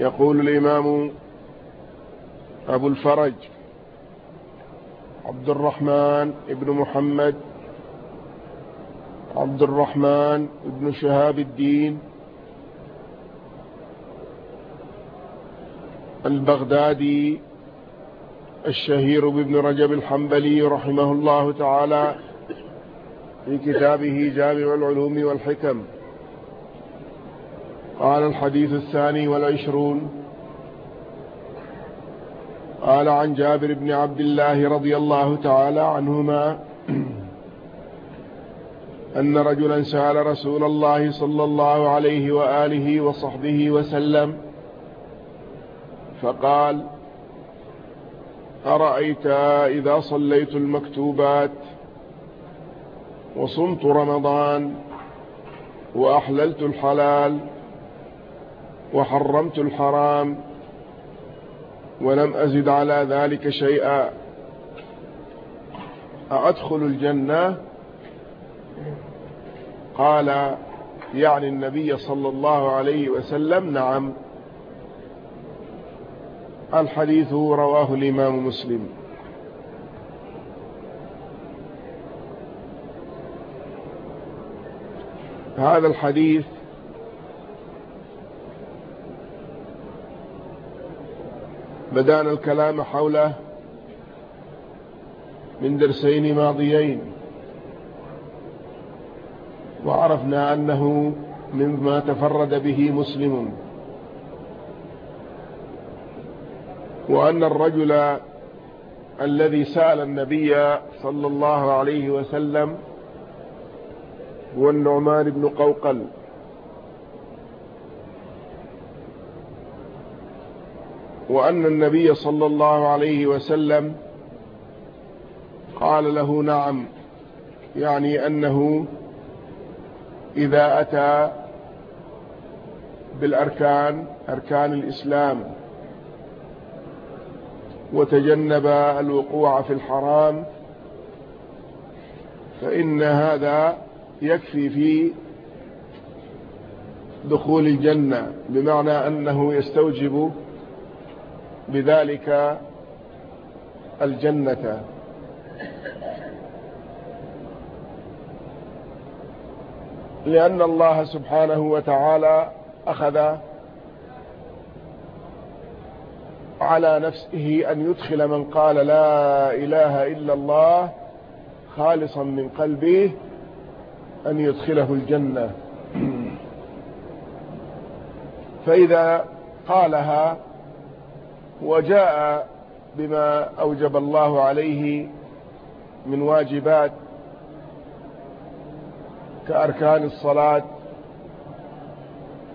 يقول الإمام أبو الفرج عبد الرحمن ابن محمد عبد الرحمن ابن شهاب الدين البغدادي الشهير بابن رجب الحنبلي رحمه الله تعالى في كتابه جامع العلوم والحكم. قال الحديث الثاني والعشرون. قال عن جابر بن عبد الله رضي الله تعالى عنهما أن رجلا سأل رسول الله صلى الله عليه وآله وصحبه وسلم فقال أرأيت إذا صليت المكتوبات وصمت رمضان وأحللت الحلال وحرمت الحرام ولم أزد على ذلك شيئا. أأدخل الجنة؟ قال يعني النبي صلى الله عليه وسلم نعم. الحديث رواه الإمام مسلم. هذا الحديث بدأنا الكلام حوله من درسين ماضيين. وعرفنا أنه مما تفرد به مسلم. وأن الرجل الذي سأل النبي صلى الله عليه وسلم هو النعمان بن قوقل. وأن النبي صلى الله عليه وسلم قال له نعم يعني أنه إذا أتى بالأركان أركان الإسلام وتجنب الوقوع في الحرام فإن هذا يكفي في دخول الجنة بمعنى أنه يستوجب بذلك الجنة. لأن الله سبحانه وتعالى أخذ على نفسه أن يدخل من قال لا إله إلا الله خالصا من قلبه أن يدخله الجنة. فإذا قالها وجاء بما أوجب الله عليه من واجبات كأركان الصلاة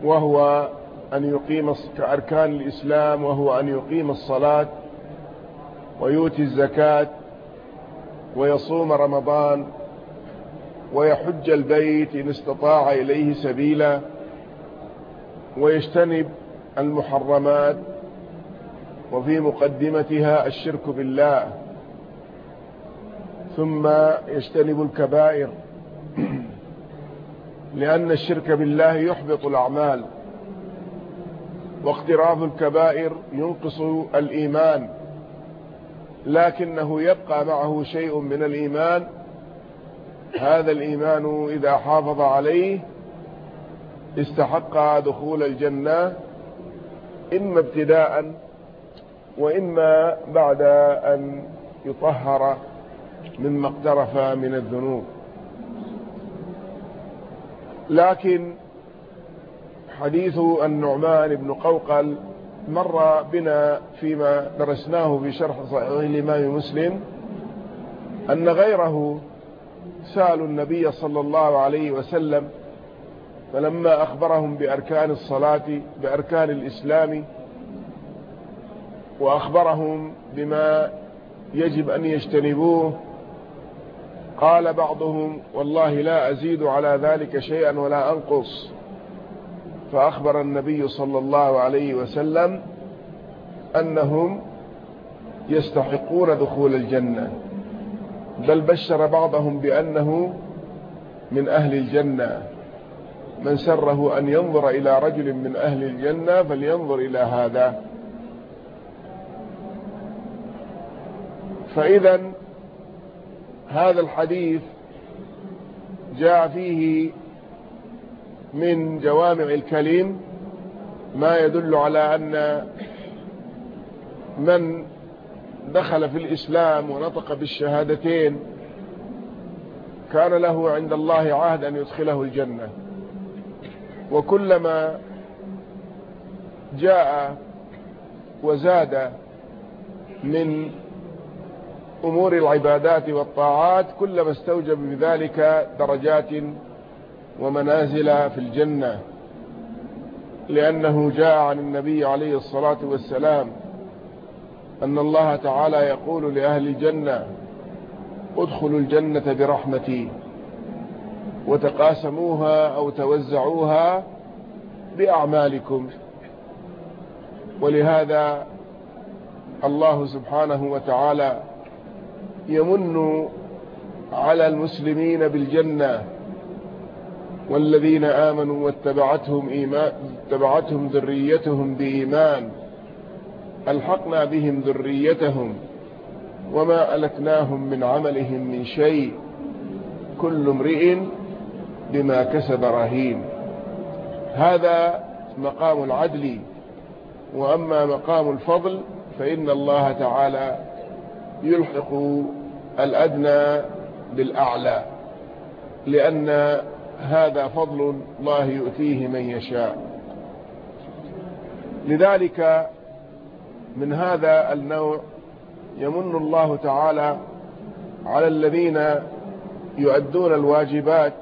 وهو أن يقيم كأركان الإسلام وهو أن يقيم الصلاة ويؤتي الزكاة ويصوم رمضان ويحج البيت إن استطاع إليه سبيلا ويجتنب المحرمات وفي مقدمتها الشرك بالله ثم يجتنب الكبائر لأن الشرك بالله يحبط الأعمال واقتراف الكبائر ينقص الإيمان لكنه يبقى معه شيء من الإيمان هذا الإيمان إذا حافظ عليه استحق دخول الجنة إما ابتداء وإما بعد أن يطهر مما اقترف من الذنوب. لكن حديث النعمان بن قوقل مر بنا فيما درسناه في شرح صحيح الإمام مسلم أن غيره سألوا النبي صلى الله عليه وسلم فلما أخبرهم بأركان الصلاة بأركان الإسلام وأخبرهم بما يجب أن يجتنبوه. قال بعضهم والله لا أزيد على ذلك شيئا ولا أنقص. فأخبر النبي صلى الله عليه وسلم أنهم يستحقون دخول الجنة. بل بشر بعضهم بأنه من أهل الجنة. من سره أن ينظر إلى رجل من أهل الجنة فلينظر إلى هذا. فإذا هذا الحديث جاء فيه من جوامع الكلم ما يدل على أن من دخل في الإسلام ونطق بالشهادتين كان له عند الله عهد أن يدخله الجنة. وكلما جاء وزاد من أمور العبادات والطاعات كلما استوجب بذلك درجات ومنازل في الجنة. لأنه جاء عن النبي عليه الصلاة والسلام أن الله تعالى يقول لأهل الجنة ادخلوا الجنة برحمتي وتقاسموها أو توزعوها بأعمالكم. ولهذا الله سبحانه وتعالى يمن على المسلمين بالجنة والذين آمنوا واتبعتهم, إيمان اتبعتهم ذريتهم بإيمان. ألحقنا بهم ذريتهم وما ألتناهم من عملهم من شيء. كل امرئ بما كسب رهين. هذا مقام العدل. وأما مقام الفضل فإن الله تعالى يلحق الأدنى بالأعلى لأن هذا فضل الله يؤتيه من يشاء. لذلك من هذا النوع يمن الله تعالى على الذين يؤدون الواجبات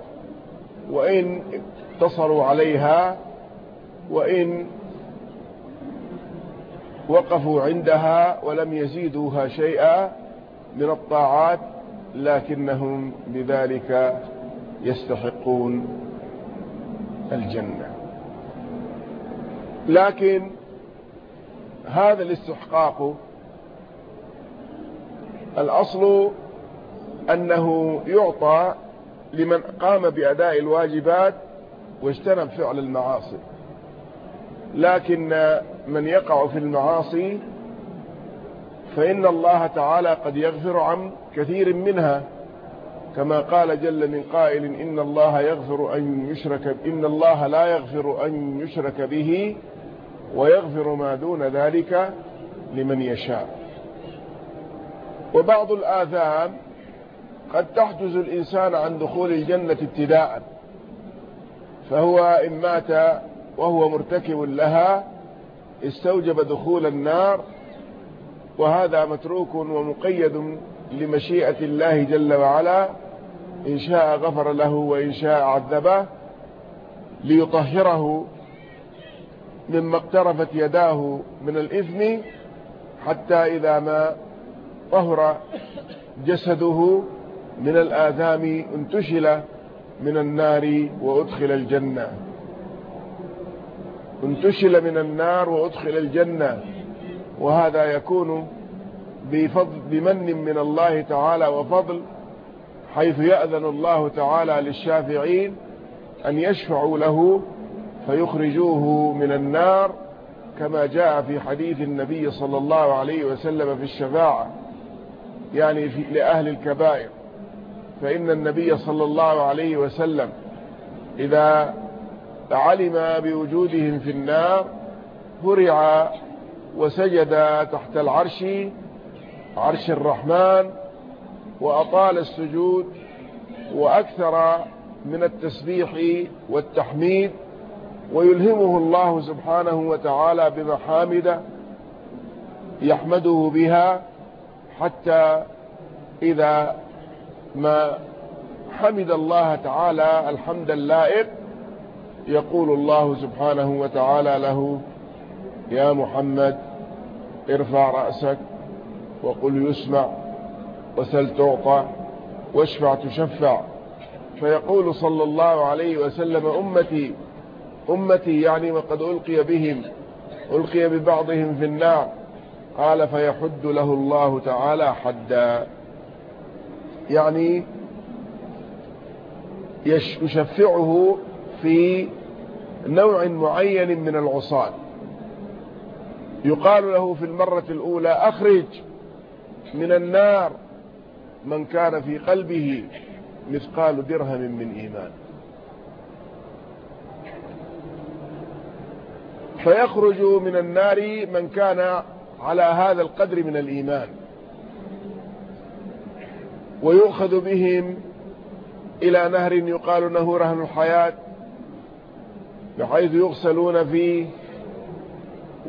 وإن اقتصروا عليها وإن وقفوا عندها ولم يزيدوها شيئا من الطاعات لكنهم بذلك يستحقون الجنة. لكن هذا الاستحقاق الأصل أنه يعطى لمن قام بأداء الواجبات واجتنب فعل المعاصي. لكن من يقع في المعاصي فإن الله تعالى قد يغفر عن كثير منها كما قال جل من قائل إن الله يغفر أن يشرك إن الله لا يغفر أن يشرك به ويغفر ما دون ذلك لمن يشاء. وبعض الآثام قد تحجز الإنسان عن دخول الجنة ابتداء فهو إن مات وهو مرتكب لها استوجب دخول النار وهذا متروك ومقيد لمشيئة الله جل وعلا. إن شاء غفر له وإن شاء عذبه ليطهره مما اقترفت يداه من الإثم حتى إذا ما طهر جسده من الآثام انتشل من النار وأدخل الجنة. انتشل من النار وأدخل الجنة. وهذا يكون بفضل بمن من الله تعالى وفضل حيث يأذن الله تعالى للشافعين أن يشفعوا له فيخرجوه من النار كما جاء في حديث النبي صلى الله عليه وسلم في الشفاعة يعني في لأهل الكبائر. فإن النبي صلى الله عليه وسلم إذا علم بوجودهم في النار هرع وسجد تحت العرش عرش الرحمن وأطال السجود وأكثر من التسبيح والتحميد ويلهمه الله سبحانه وتعالى بمحامد يحمده بها حتى إذا ما حمد الله تعالى الحمد اللائق يقول الله سبحانه وتعالى له يا محمد ارفع رأسك وقل يسمع وسل تعطى واشفع تشفع. فيقول صلى الله عليه وسلم أمتي أمتي يعني وقد ألقي بهم ألقي ببعضهم في النار. قال فيحد له الله تعالى حدا. يعني يشفعه في نوع معين من العصاة. يقال له في المرة الأولى أخرج من النار من كان في قلبه مثقال درهم من إيمان. فيخرج من النار من كان على هذا القدر من الإيمان. ويؤخذ بهم إلى نهر يقال له رهن الحياة. بحيث يغسلون فيه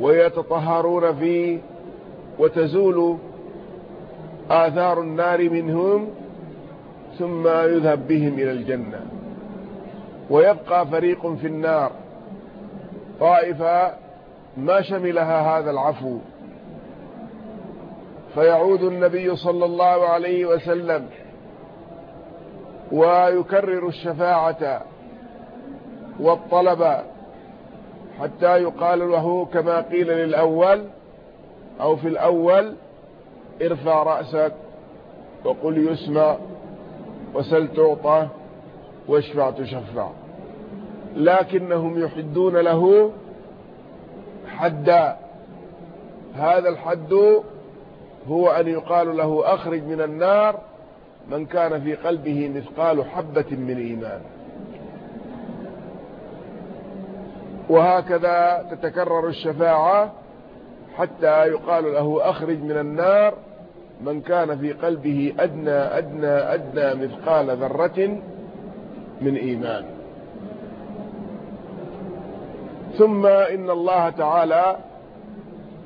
ويتطهرون فيه وتزول آثار النار منهم ثم يذهب بهم إلى الجنة. ويبقى فريق في النار. طائفة ما شملها هذا العفو. فيعود النبي صلى الله عليه وسلم ويكرر الشفاعة والطلب حتى يقال له كما قيل للأول أو في الأول ارفع رأسك وقل يسمع وسل تعطى واشفع تشفع. لكنهم يحدون له حدا. هذا الحد هو أن يقال له أخرج من النار من كان في قلبه مثقال حبة من إيمان. وهكذا تتكرر الشفاعة حتى يقال له أخرج من النار من كان في قلبه أدنى أدنى أدنى مثقال ذرة من إيمان. ثم إن الله تعالى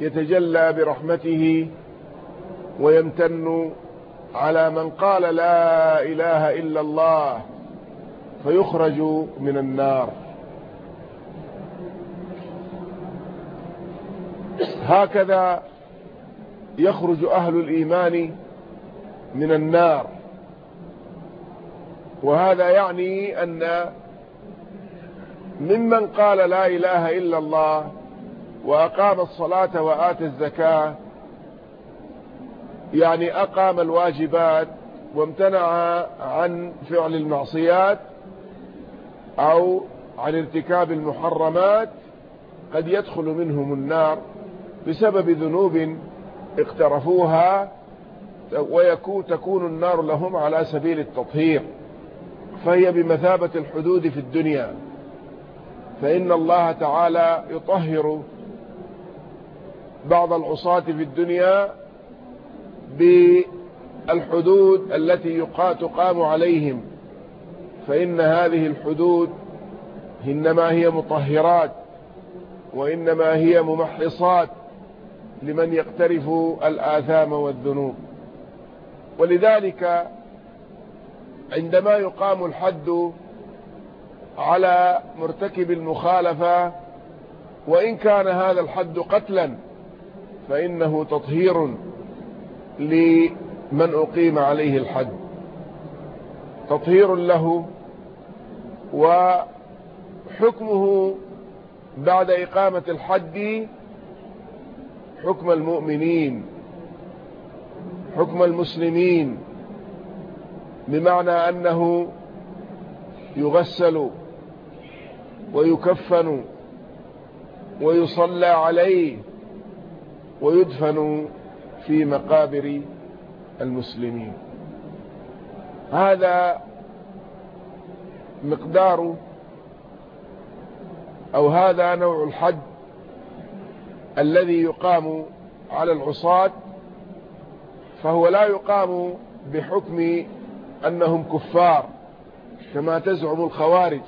يتجلى برحمته ويمتن على من قال لا إله إلا الله فيخرج من النار. هكذا يخرج أهل الإيمان من النار. وهذا يعني أن ممن قال لا إله إلا الله وأقام الصلاة وآتى الزكاة يعني أقام الواجبات وامتنع عن فعل المعصيات أو عن ارتكاب المحرمات قد يدخل منهم النار. بسبب ذنوب اقترفوها ويكون تكون النار لهم على سبيل التطهير. فهي بمثابة الحدود في الدنيا. فإن الله تعالى يطهر بعض العصاة في الدنيا بالحدود التي تقام عليهم. فإن هذه الحدود إنما هي مطهرات وإنما هي ممحصات. لمن يقترف الآثام والذنوب. ولذلك عندما يقام الحد على مرتكب المخالفة وإن كان هذا الحد قتلا فإنه تطهير لمن أقيم عليه الحد. تطهير له وحكمه بعد إقامة الحد حكم المؤمنين حكم المسلمين بمعنى أنه يغسل ويكفن ويصلى عليه ويدفن في مقابر المسلمين. هذا مقدار أو هذا نوع الحد الذي يقام على العصاة فهو لا يقام بحكم أنهم كفار كما تزعم الخوارج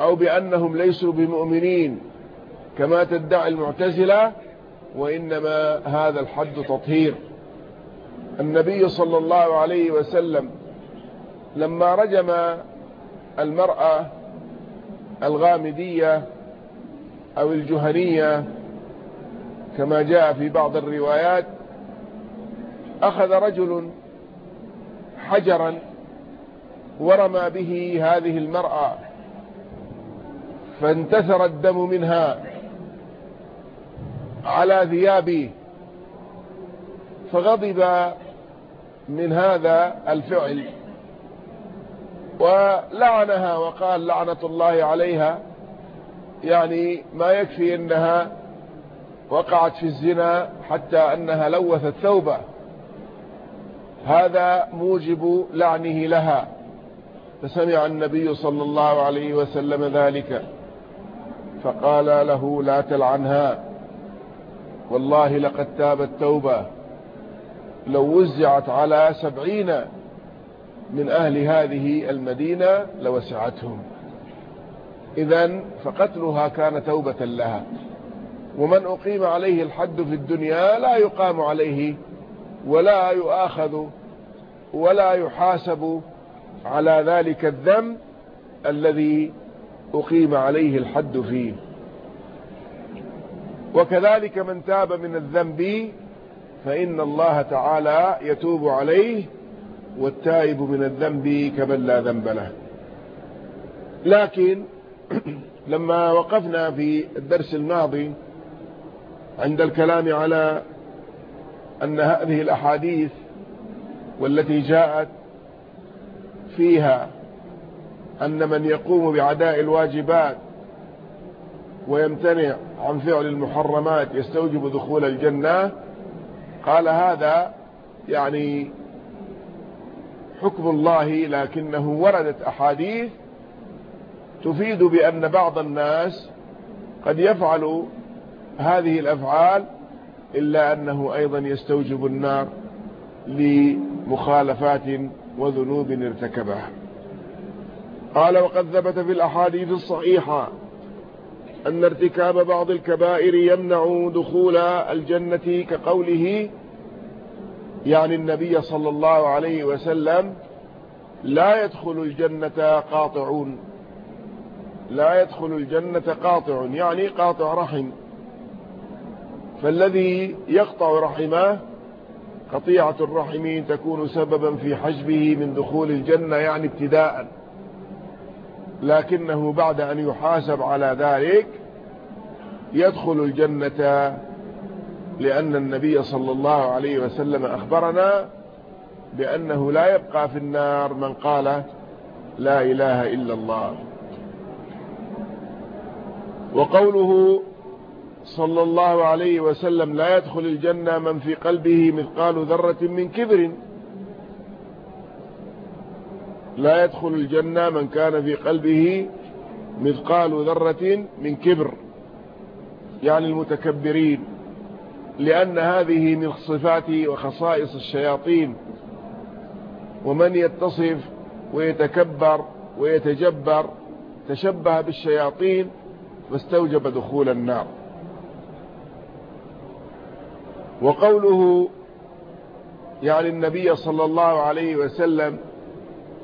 أو بأنهم ليسوا بمؤمنين كما تدعي المعتزلة وإنما هذا الحد تطهير. النبي صلى الله عليه وسلم لما رجم المرأة الغامدية أو الجهنية كما جاء في بعض الروايات أخذ رجل حجرا ورمى به هذه المرأة فانتثر الدم منها على ثيابه فغضب من هذا الفعل ولعنها وقال لعنة الله عليها يعني ما يكفي إنها وقعت في الزنا حتى أنها لوثت ثوبه. هذا موجب لعنه لها. فسمع النبي صلى الله عليه وسلم ذلك. فقال له لا تلعنها. والله لقد تابت توبة. لو وزعت على سبعين من أهل هذه المدينة لوسعتهم. إذا فقتلها كان توبة لها. ومن أقيم عليه الحد في الدنيا لا يقام عليه ولا يؤاخذ ولا يحاسب على ذلك الذنب الذي أقيم عليه الحد فيه. وكذلك من تاب من الذنب فإن الله تعالى يتوب عليه والتائب من الذنب كمن لا ذنب له. لكن لما وقفنا في الدرس الماضي عند الكلام على أن هذه الأحاديث والتي جاءت فيها أن من يقوم بعداء الواجبات ويمتنع عن فعل المحرمات يستوجب دخول الجنة قال هذا يعني حكم الله لكنه وردت أحاديث تفيد بأن بعض الناس قد يفعل هذه الأفعال إلا أنه أيضا يستوجب النار لمخالفات وذنوب ارتكبها. قال وقد ثبت في الأحاديث الصحيحة أن ارتكاب بعض الكبائر يمنع دخول الجنة كقوله يعني النبي صلى الله عليه وسلم لا يدخل الجنة قاطعون. لا يدخل الجنة قاطع يعني قاطع رحم. فالذي يقطع رحمه؟ قطيعة الرحم تكون سببا في حجبه من دخول الجنة يعني ابتداء. لكنه بعد أن يحاسب على ذلك يدخل الجنة لأن النبي صلى الله عليه وسلم أخبرنا بأنه لا يبقى في النار من قال لا إله إلا الله. وقوله صلى الله عليه وسلم لا يدخل الجنة من في قلبه مثقال ذرة من كبر. لا يدخل الجنة من كان في قلبه مثقال ذرة من كبر. يعني المتكبرين لأن هذه من صفات وخصائص الشياطين. ومن يتصف ويتكبر ويتجبر تشبه بالشياطين واستوجب دخول النار. وقوله يعني النبي صلى الله عليه وسلم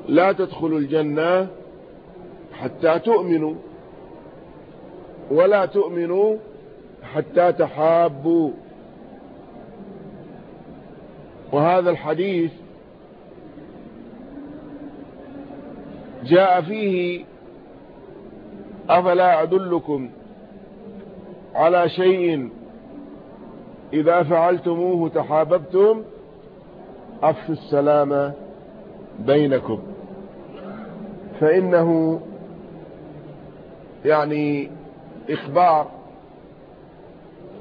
لا تدخلوا الجنة حتى تؤمنوا ولا تؤمنوا حتى تحابوا. وهذا الحديث جاء فيه أفلا أدلكم على شيء إذا فعلتموه تحاببتم أفشوا السلام بينكم. فإنه يعني إخبار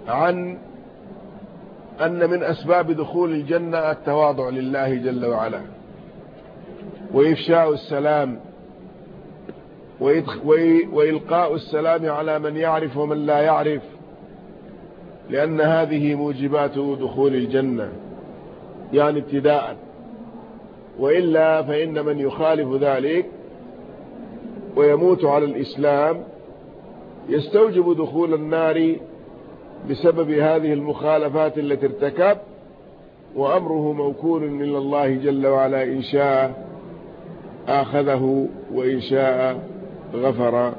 عن أن من أسباب دخول الجنة التواضع لله جل وعلا وإفشاء السلام وإلقاء السلام على من يعرف ومن لا يعرف. لأن هذه موجبات دخول الجنة يعني ابتداء. وإلا فإن من يخالف ذلك ويموت على الإسلام يستوجب دخول النار بسبب هذه المخالفات التي ارتكب وأمره موكول من الله جل وعلا إن شاء آخذه وإن شاء غفر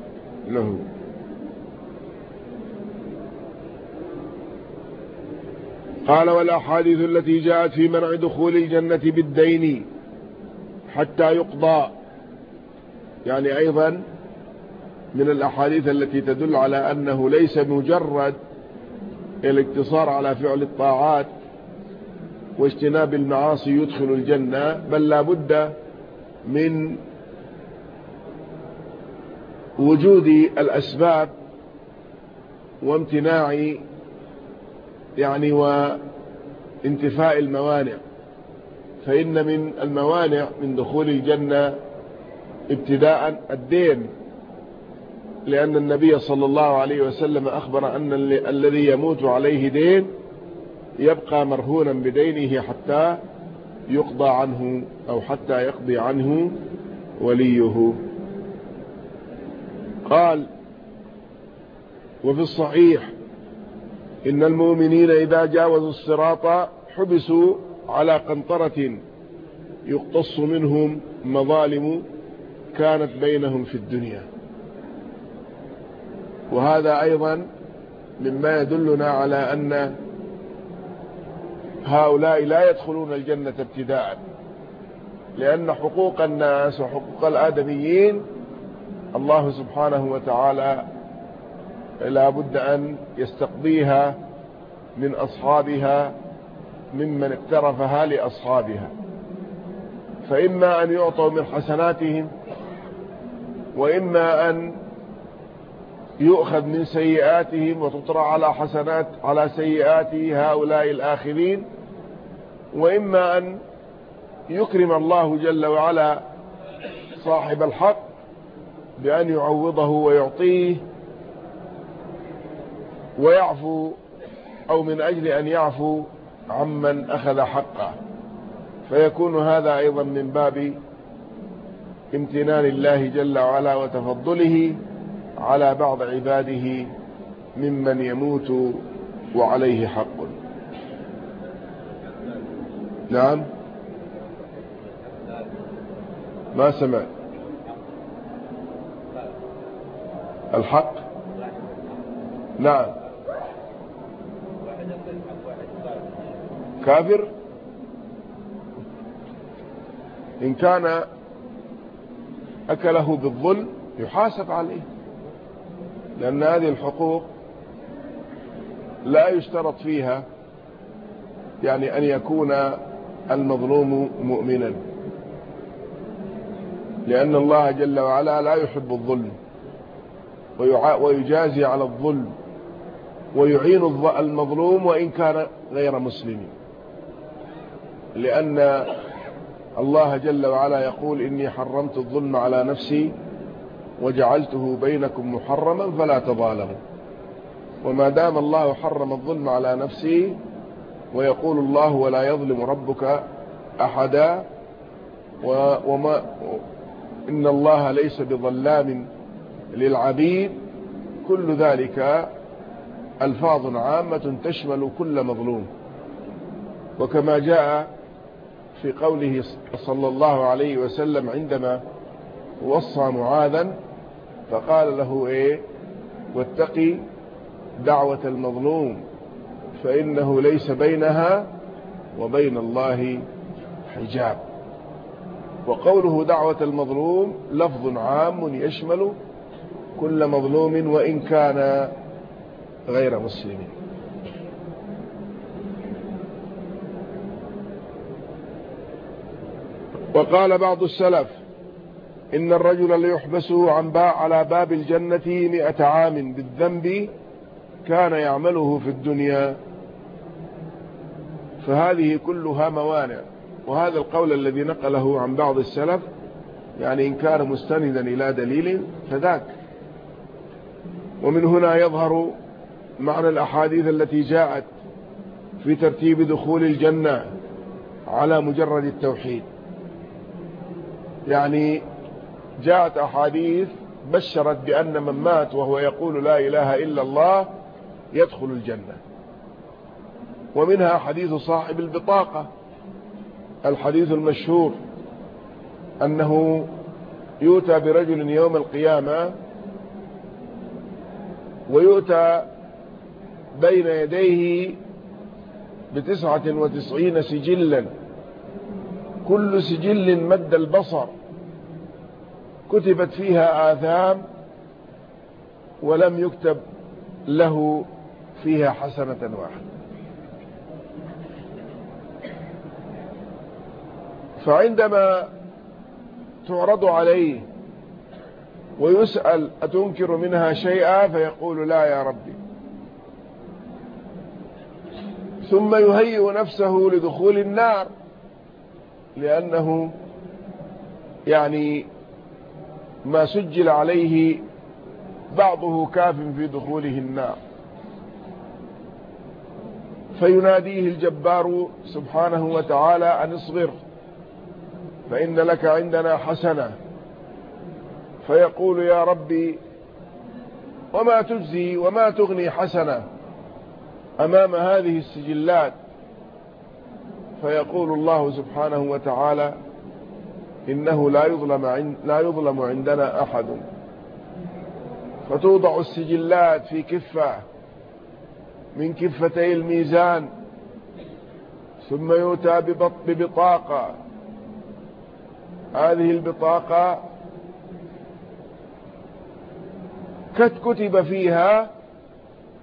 له. قال والأحاديث التي جاءت في منع دخول الجنة بالدين حتى يقضى يعني أيضا من الأحاديث التي تدل على أنه ليس مجرد الاقتصار على فعل الطاعات واجتناب المعاصي يدخل الجنة بل لا بد من وجود الأسباب وامتناع يعني وانتفاء الموانع. فإن من الموانع من دخول الجنة ابتداء الدين لأن النبي صلى الله عليه وسلم أخبر أن الذي يموت عليه دين يبقى مرهونا بدينه حتى يقضى عنه أو حتى يقضي عنه وليه. قال وفي الصحيح إن المؤمنين إذا جاوزوا الصراط حبسوا على قنطرة يقتص منهم مظالم كانت بينهم في الدنيا. وهذا أيضا مما يدلنا على أن هؤلاء لا يدخلون الجنة ابتداء لأن حقوق الناس وحقوق الآدميين الله سبحانه وتعالى لا بد أن يستقضيها من أصحابها ممن اقترفها لأصحابها. فإما أن يعطوا من حسناتهم وإما أن يؤخذ من سيئاتهم وتطرى على حسنات على سيئات هؤلاء الآخرين. وإما أن يكرم الله جل وعلا صاحب الحق بأن يعوضه ويعطيه ويعفو أو من أجل أن يعفو عمن أخذ حقه. فيكون هذا أيضا من باب امتنان الله جل وعلا وتفضله على بعض عباده ممن يموت وعليه حق. نعم. ما سمع؟ الحق؟ نعم. كافر؟ إن كان أكله بالظلم يحاسب عليه لأن هذه الحقوق لا يشترط فيها يعني أن يكون المظلوم مؤمنا لأن الله جل وعلا لا يحب الظلم ويجازي على الظلم ويعين المظلوم وإن كان غير مسلم. لأن الله جل وعلا يقول إني حرمت الظلم على نفسي وجعلته بينكم محرما فلا تظالموا. وما دام الله حرم الظلم على نفسه ويقول الله ولا يظلم ربك أحدا وما إن الله ليس بظلام للعبيد. كل ذلك ألفاظ عامة تشمل كل مظلوم. وكما جاء في قوله صلى الله عليه وسلم عندما وصى معاذا فقال له إيه؟ واتقي دعوة المظلوم فإنه ليس بينها وبين الله حجاب. وقوله دعوة المظلوم لفظ عام يشمل كل مظلوم وإن كان غير مسلم. وقال بعض السلف إن الرجل ليحبس عن باع على باب الجنة مئة عام بالذنب كان يعمله في الدنيا. فهذه كلها موانع. وهذا القول الذي نقله عن بعض السلف يعني إن كان مستندا إلى دليل فذاك. ومن هنا يظهر معنى الأحاديث التي جاءت في ترتيب دخول الجنة على مجرد التوحيد. يعني جاءت أحاديث بشرت بأن من مات وهو يقول لا إله إلا الله يدخل الجنة. ومنها حديث صاحب البطاقة الحديث المشهور أنه يؤتى برجل يوم القيامة ويؤتى بين يديه بتسعة وتسعين سجلا. كل سجل مد البصر. كتبت فيها آثام ولم يكتب له فيها حسنة واحدة. فعندما تعرض عليه ويسأل أتنكر منها شيئا فيقول لا يا ربي. ثم يهيئ نفسه لدخول النار. لأنه يعني ما سجل عليه بعضه كاف في دخوله النار. فيناديه الجبار سبحانه وتعالى أن اصبر فإن لك عندنا حسنة. فيقول يا ربي وما تجزي وما تغني حسنة أمام هذه السجلات؟ فيقول الله سبحانه وتعالى إنه لا يظلم, لا يظلم عندنا أحد. فتوضع السجلات في كفة من كفتي الميزان ثم يؤتى ببطاقة. هذه البطاقة قد كتب فيها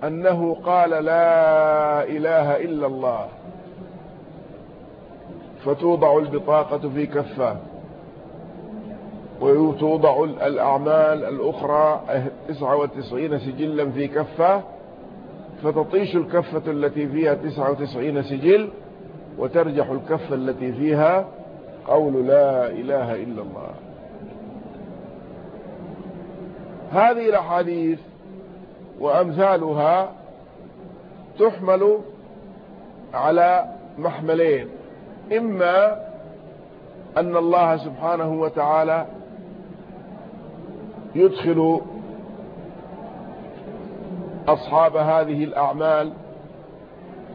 أنه قال لا إله إلا الله. فتوضع البطاقة في كفة. وتوضع الأعمال الأخرى 99 سجلا في كفة. فتطيش الكفة التي فيها 99 سجل وترجح الكفة التي فيها قول لا إله إلا الله. هذه الأحاديث وأمثالها تحمل على محملين. إما أن الله سبحانه وتعالى يدخل أصحاب هذه الأعمال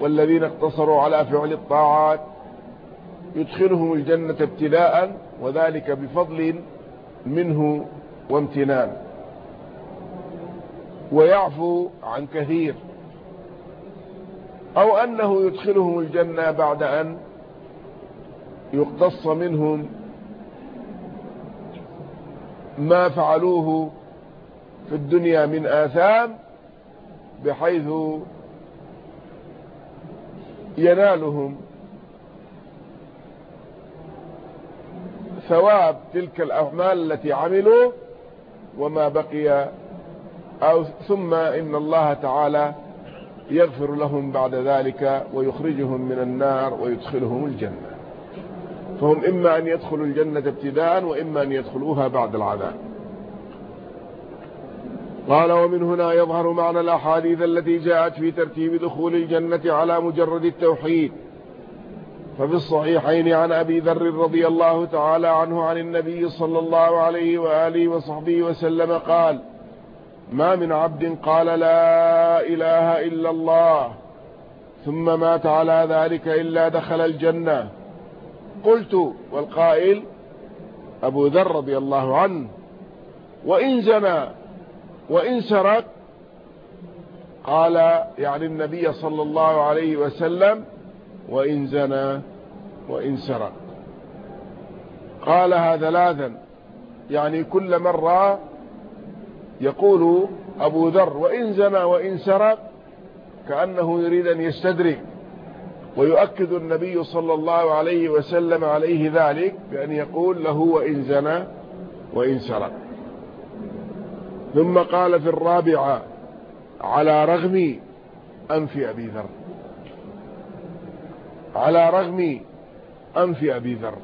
والذين اقتصروا على فعل الطاعات يدخلهم الجنة ابتلاء وذلك بفضل منه وامتنان. ويعفو عن كثير. أو أنه يدخلهم الجنة بعد أن يقتص منهم ما فعلوه في الدنيا من آثام بحيث ينالهم ثواب تلك الأعمال التي عملوا وما بقي أو ثم إن الله تعالى يغفر لهم بعد ذلك ويخرجهم من النار ويدخلهم الجنة. فهم إما أن يدخلوا الجنة ابتداء وإما أن يدخلوها بعد العذاب. قال ومن هنا يظهر معنى الأحاديث التي جاءت في ترتيب دخول الجنة على مجرد التوحيد. ففي الصحيحين عن أبي ذر رضي الله تعالى عنه عن النبي صلى الله عليه وآله وصحبه وسلم قال ما من عبد قال لا إله إلا الله ثم مات على ذلك إلا دخل الجنة. قلت والقائل أبو ذر رضي الله عنه وإن زنى وإن سرق قال يعني النبي صلى الله عليه وسلم وإن زنى وإن سرق. قالها ثلاثا يعني كل مرة يقول أبو ذر وإن زنى وإن سرق كأنه يريد أن يستدرك. ويؤكد النبي صلى الله عليه وسلم عليه ذلك بأن يقول له وإن زنى وإن سرق. ثم قال في الرابعة على رغم أنف أبي ذر. على رغم أنف أبي ذر.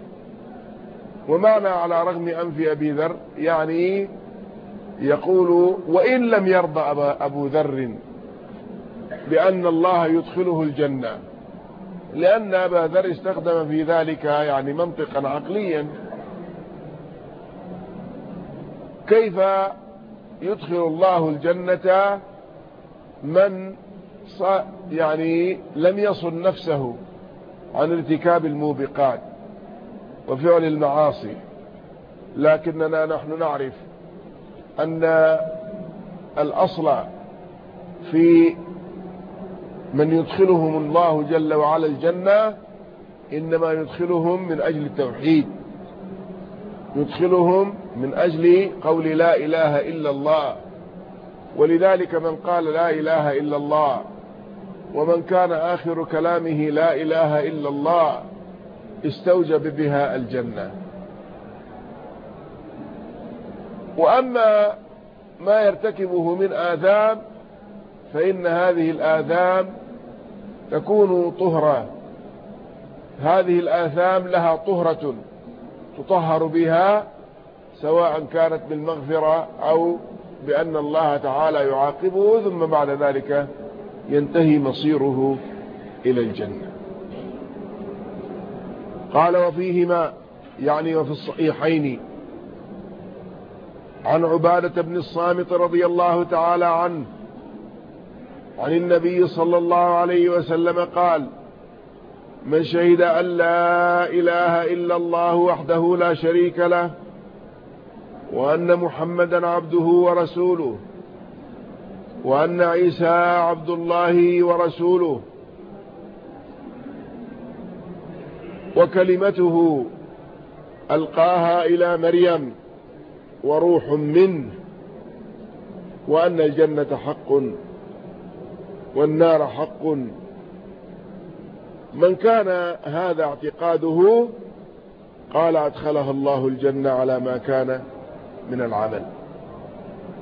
ومعنى على رغم أنف أبي ذر يعني يقول وإن لم يرضى أبو ذر بأن الله يدخله الجنة. لأن أبا ذر استخدم في ذلك يعني منطقا عقليا. كيف يدخل الله الجنة من يعني لم يصن نفسه عن ارتكاب الموبقات وفعل المعاصي. لكننا نحن نعرف أن الأصل في من يدخلهم الله جل وعلا الجنة إنما يدخلهم من أجل التوحيد. يدخلهم من أجل قول لا إله إلا الله. ولذلك من قال لا إله إلا الله ومن كان آخر كلامه لا إله إلا الله استوجب بها الجنة. وأما ما يرتكبه من آثام فإن هذه الآثام تكون طهرا هذه الآثام لها طهرة تطهر بها سواء كانت بالمغفرة أو بأن الله تعالى يعاقبه ثم بعد ذلك ينتهي مصيره إلى الجنة. قال وفيهما يعني وفي الصحيحين عن عبادة بن الصامت رضي الله تعالى عنه عن النبي صلى الله عليه وسلم قال من شهد أن لا إله إلا الله وحده لا شريك له وأن محمدا عبده ورسوله وأن عيسى عبد الله ورسوله وكلمته ألقاها إلى مريم وروح منه وأن الجنة حق. والنار حق. من كان هذا اعتقاده قال أدخلها الله الجنة على ما كان من العمل.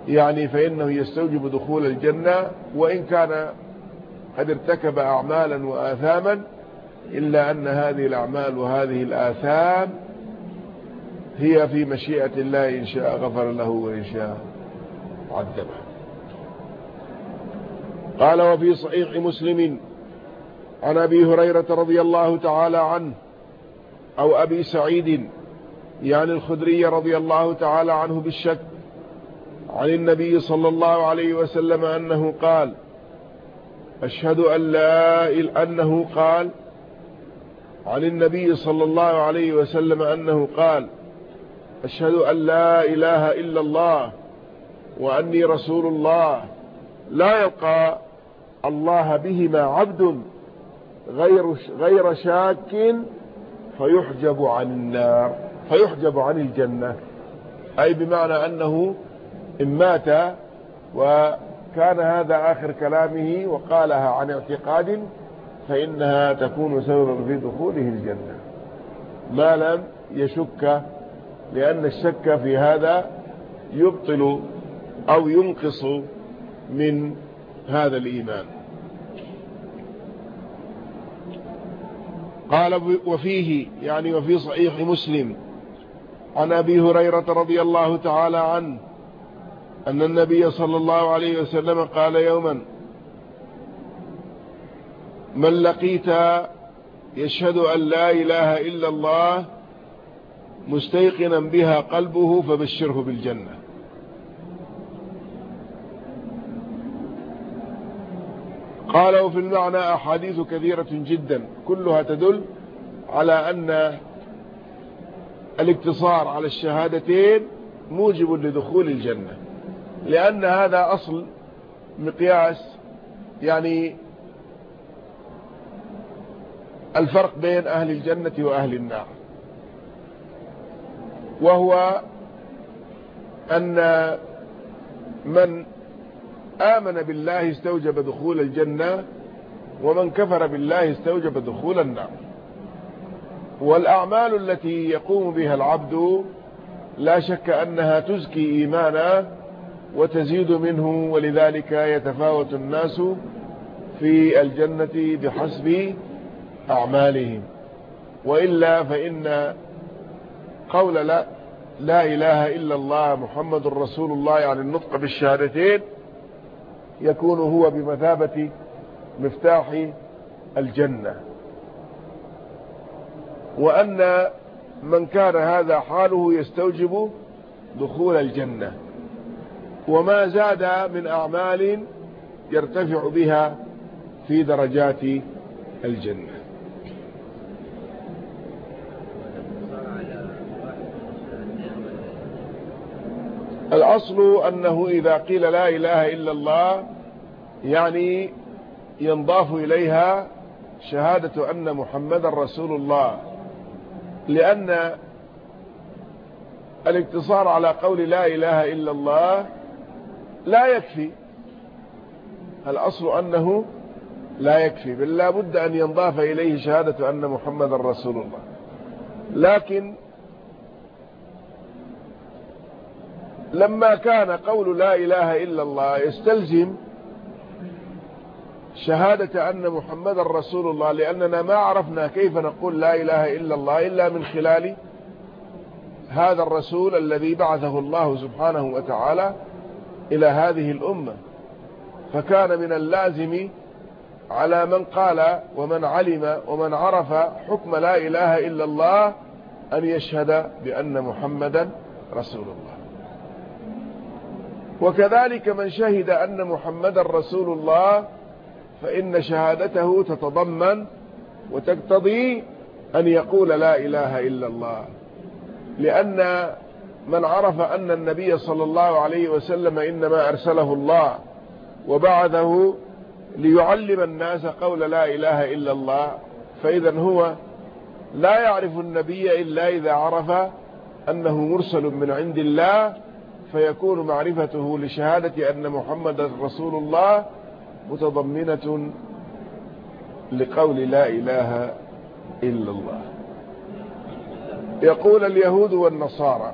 يعني فإنه يستوجب دخول الجنة وإن كان قد ارتكب أعمالا وآثاما إلا أن هذه الأعمال وهذه الآثام هي في مشيئة الله إن شاء غفر له وإن شاء عذبه. قال وفي صحيح مسلم عن أبي هريرة رضي الله تعالى عنه أو أبي سعيد يعني الخدري رضي الله تعالى عنه بالشك عن النبي صلى الله عليه وسلم أنه قال أشهد أن لا أنه قال عن النبي صلى الله عليه وسلم أنه قال أشهد أن لا إله إلا الله وأني رسول الله. لا يلقى الله بهما عبد غير غير شاك فيحجب عن النار فيحجب عن الجنة. أي بمعنى أنه إن مات وكان هذا آخر كلامه وقالها عن اعتقاد فإنها تكون سببا في دخوله الجنة. ما لم يشك لأن الشك في هذا يبطل أو ينقص من هذا الإيمان. قال وفيه يعني وفي صحيح مسلم عن أبي هريرة رضي الله تعالى عنه أن النبي صلى الله عليه وسلم قال يوما من لقيت يشهد أن لا إله إلا الله مستيقنا بها قلبه فبشره بالجنة. قال وفي المعنى أحاديث كثيرة جدا كلها تدل على أن الاقتصار على الشهادتين موجب لدخول الجنة. لأن هذا أصل مقياس يعني الفرق بين أهل الجنة وأهل النار. وهو أن من آمن بالله استوجب دخول الجنة ومن كفر بالله استوجب دخول النار. والأعمال التي يقوم بها العبد لا شك أنها تزكي إيمانا وتزيد منه ولذلك يتفاوت الناس في الجنة بحسب أعمالهم. وإلا فإن قول لا, لا إله إلا الله محمد رسول الله يعني النطق بالشهادتين يكون هو بمثابة مفتاح الجنة. وأن من كان هذا حاله يستوجب دخول الجنة. وما زاد من أعمال يرتفع بها في درجات الجنة. الأصل أنه إذا قيل لا إله إلا الله يعني ينضاف إليها شهادة أن محمد رسول الله. لأن الاقتصار على قول لا إله إلا الله لا يكفي. الأصل أنه لا يكفي بل لا بد أن ينضاف إليه شهادة أن محمد رسول الله. لكن لما كان قول لا إله إلا الله يستلزم شهادة أن محمد رسول الله لأننا ما عرفنا كيف نقول لا إله إلا الله إلا من خلال هذا الرسول الذي بعثه الله سبحانه وتعالى إلى هذه الأمة. فكان من اللازم على من قال ومن علم ومن عرف حكم لا إله إلا الله أن يشهد بأن محمدا رسول الله. وكذلك من شهد أن محمدا رسول الله فإن شهادته تتضمن وتقتضي أن يقول لا إله إلا الله. لأن من عرف أن النبي صلى الله عليه وسلم إنما أرسله الله وبعثه ليعلم الناس قول لا إله إلا الله. فإذا هو لا يعرف النبي إلا إذا عرف أنه مرسل من عند الله فيكون معرفته لشهادة أن محمد رسول الله متضمنة لقول لا إله إلا الله. يقول اليهود والنصارى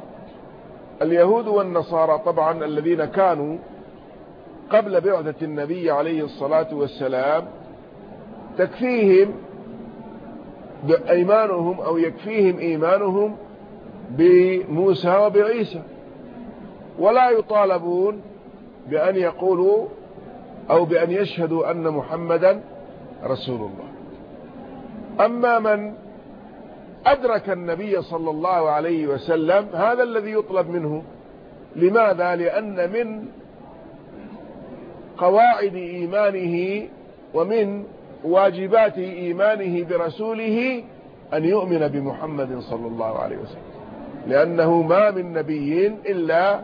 اليهود والنصارى طبعا الذين كانوا قبل بعثة النبي عليه الصلاة والسلام تكفيهم ايمانهم أو يكفيهم إيمانهم بموسى وبعيسى. ولا يطالبون بأن يقولوا أو بأن يشهدوا أن محمدا رسول الله. أما من أدرك النبي صلى الله عليه وسلم هذا الذي يطلب منه. لماذا؟ لأن من قواعد إيمانه ومن واجبات إيمانه برسوله أن يؤمن بمحمد صلى الله عليه وسلم. لأنه ما من نبي إلا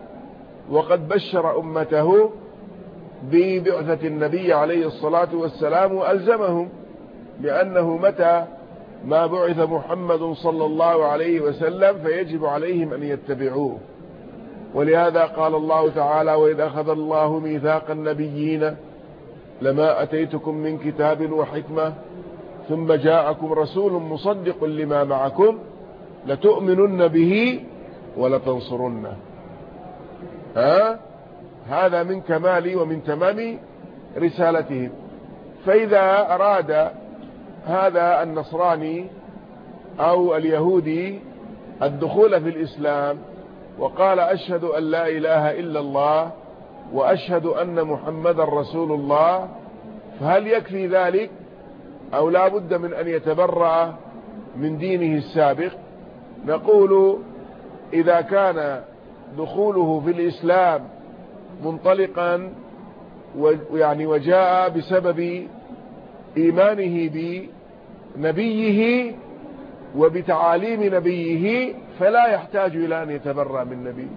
وقد بشر أمته ببعثة النبي عليه الصلاة والسلام وألزمهم لأنه متى ما بعث محمد صلى الله عليه وسلم فيجب عليهم أن يتبعوه. ولهذا قال الله تعالى وإذا أخذ الله ميثاق النبيين لما أتيتكم من كتاب وحكمة ثم جاءكم رسول مصدق لما معكم لتؤمنن به ولتنصرنه. ها؟ هذا من كمال ومن تمام رسالتهم فإذا أراد هذا النصراني أو اليهودي الدخول في الإسلام وقال أشهد أن لا إله إلا الله وأشهد أن محمد رسول الله فهل يكفي ذلك؟ أو لا بد من أن يتبرأ من دينه السابق؟ نقول إذا كان دخوله في الإسلام منطلقا ويعني وجاء بسبب إيمانه بنبيه وبتعاليم نبيه فلا يحتاج إلى أن يتبرأ من نبيه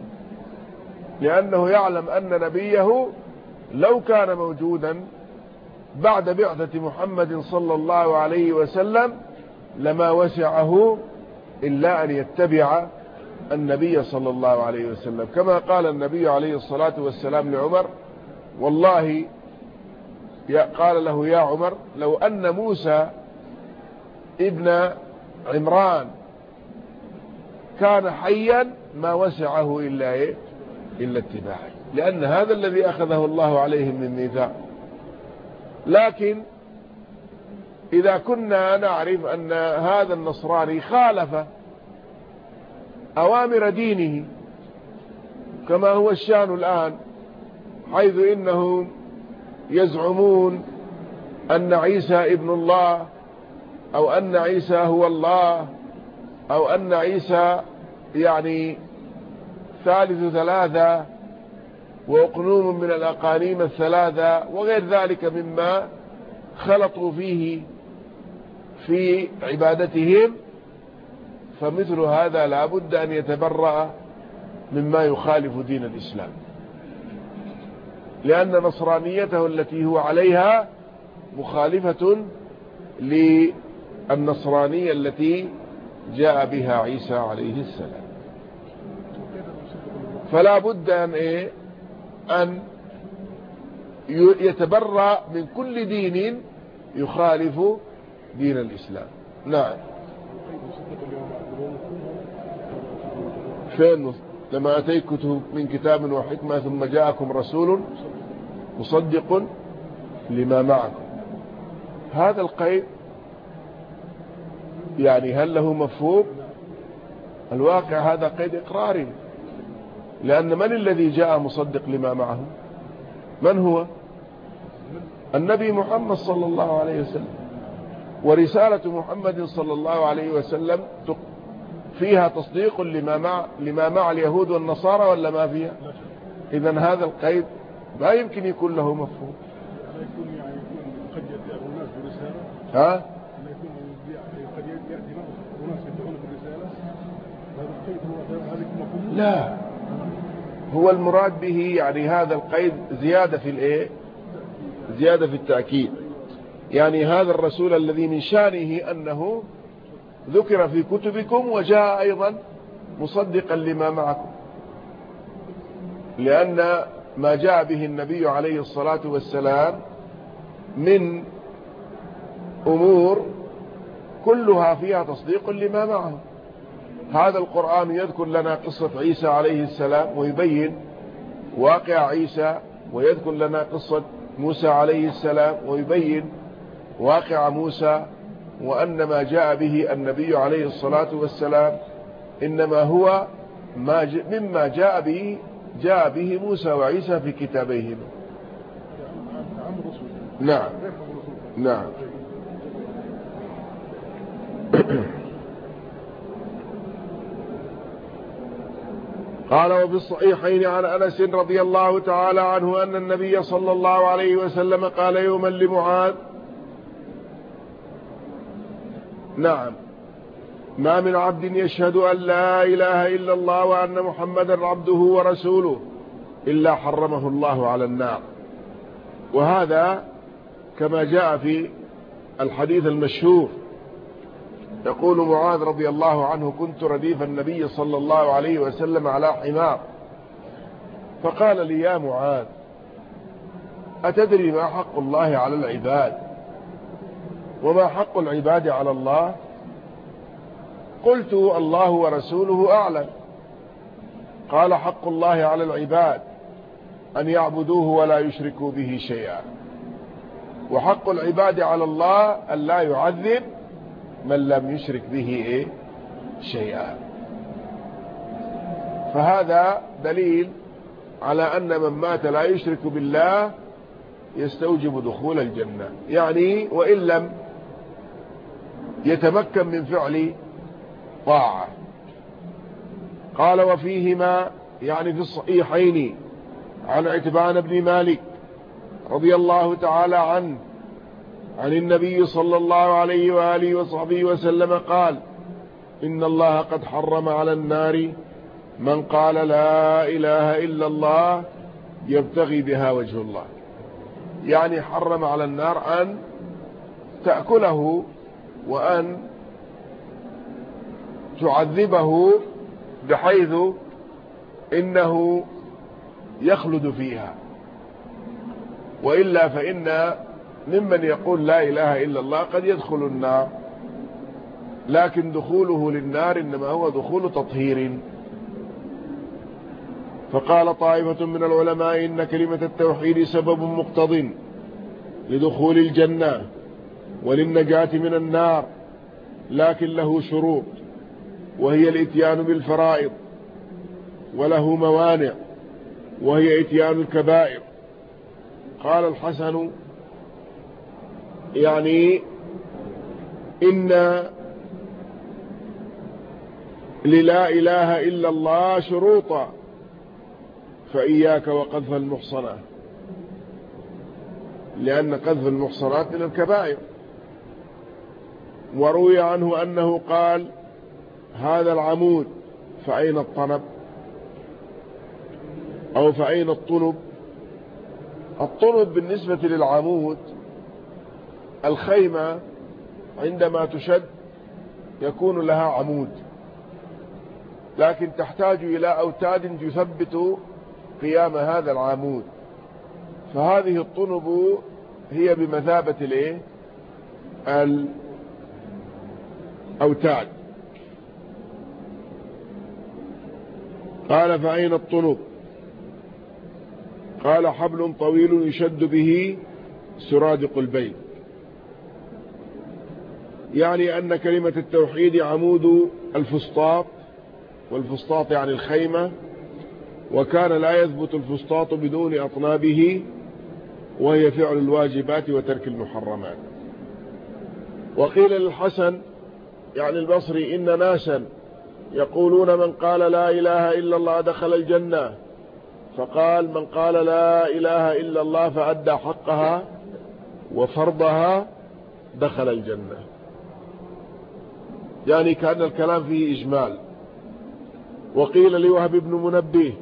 لأنه يعلم أن نبيه لو كان موجودا بعد بعثة محمد صلى الله عليه وسلم لما وسعه إلا أن يتبع النبي صلى الله عليه وسلم. كما قال النبي عليه الصلاة والسلام لعمر والله قال له يا عمر لو أن موسى ابن عمران كان حيا ما وسعه إلا إيه؟ إلا اتباعه. لأن هذا الذي أخذه الله عليهم من ميثاق. لكن إذا كنا نعرف أن هذا النصراني خالف أوامر دينه كما هو الشأن الآن حيث إنهم يزعمون أن عيسى ابن الله أو أن عيسى هو الله أو أن عيسى يعني ثالث ثلاثة وأقنوم من الأقانيم الثلاثة وغير ذلك مما خلطوا فيه في عبادتهم. فمثل هذا لا بد أن يتبرأ مما يخالف دين الإسلام. لأن نصرانيته التي هو عليها مخالفة للنصرانية التي جاء بها عيسى عليه السلام. فلا بد أن, إيه؟ أن يتبرأ من كل دين يخالف دين الإسلام. نعم. فين لما أتيكم من كتاب وحكمة ثم جاءكم رسول مصدق لما معكم. هذا القيد يعني هل له مفهوم؟ الواقع هذا قيد إقراري لأن من الذي جاء مصدق لما معه من هو؟ النبي محمد صلى الله عليه وسلم. ورسالة محمد صلى الله عليه وسلم فيها تصديق لما مع, لما مع اليهود والنصارى ولا ما فيها؟ إذا هذا القيد ما يمكن يكون له مفهوم. ها؟ لا. هو المراد به يعني هذا القيد زيادة في الإيه؟ زيادة في التأكيد. يعني هذا الرسول الذي من شأنه أنه ذكر في كتبكم وجاء أيضا مصدقا لما معكم. لأن ما جاء به النبي عليه الصلاة والسلام من أمور كلها فيها تصديق لما معه هذا القرآن يذكر لنا قصة عيسى عليه السلام ويبين واقع عيسى ويذكر لنا قصة موسى عليه السلام ويبين واقع موسى وأن ما جاء به النبي عليه الصلاة والسلام إنما هو ما مما جاء به جاء به موسى وعيسى في كتابيهما نعم. نعم. قال وفي الصحيحين عن أنس رضي الله تعالى عنه أن النبي صلى الله عليه وسلم قال يوما لمعاذ نعم. ما من عبد يشهد أن لا إله إلا الله وأن محمدا عبده ورسوله إلا حرمه الله على النار. وهذا كما جاء في الحديث المشهور. يقول معاذ رضي الله عنه كنت رديف النبي صلى الله عليه وسلم على حمار. فقال لي يا معاذ أتدري ما حق الله على العباد؟ وما حق العباد على الله؟ قلت الله ورسوله أعلم. قال حق الله على العباد أن يعبدوه ولا يشركوا به شيئا. وحق العباد على الله أن لا يعذب من لم يشرك به إيه؟ شيئا. فهذا دليل على أن من مات لا يشرك بالله يستوجب دخول الجنة. يعني وإن لم يتمكن من فعل طاعة. قال وفيهما يعني في الصحيحين عن عتبان بن مالك رضي الله تعالى عنه عن النبي صلى الله عليه وآله وصحبه وسلم قال إن الله قد حرم على النار من قال لا إله إلا الله يبتغي بها وجه الله. يعني حرم على النار أن تأكله وأن تعذبه بحيث إنه يخلد فيها. وإلا فإن ممن يقول لا إله إلا الله قد يدخل النار لكن دخوله للنار إنما هو دخول تطهير. فقال طائفة من العلماء إن كلمة التوحيد سبب مقتض لدخول الجنة. وللنجاة من النار لكن له شروط وهي الإتيان بالفرائض وله موانع وهي إتيان الكبائر. قال الحسن يعني إن للا إله إلا الله شروطا فإياك وقذف المحصنات لأن قذف المحصنات من الكبائر. وروي عنه أنه قال هذا العمود فأين الطنب؟ أو فأين الطنب الطنب بالنسبة للعمود الخيمة عندما تشد يكون لها عمود لكن تحتاج إلى أوتاد تثبت قيام هذا العمود. فهذه الطنب هي بمثابة الايه الأوتاد قال فأين الطنب قال حبل طويل يشد به سرادق البيت. يعني أن كلمة التوحيد عمود الفسطاط والفسطاط يعني الخيمة وكان لا يثبت الفسطاط بدون أطنابه وهي فعل الواجبات وترك المحرمات. وقيل للحسن يعني البصري إن ناسا يقولون من قال لا إله إلا الله دخل الجنة. فقال من قال لا إله إلا الله فأدى حقها وفرضها دخل الجنة. يعني كأن الكلام فيه إجمال. وقيل لوهب بن منبه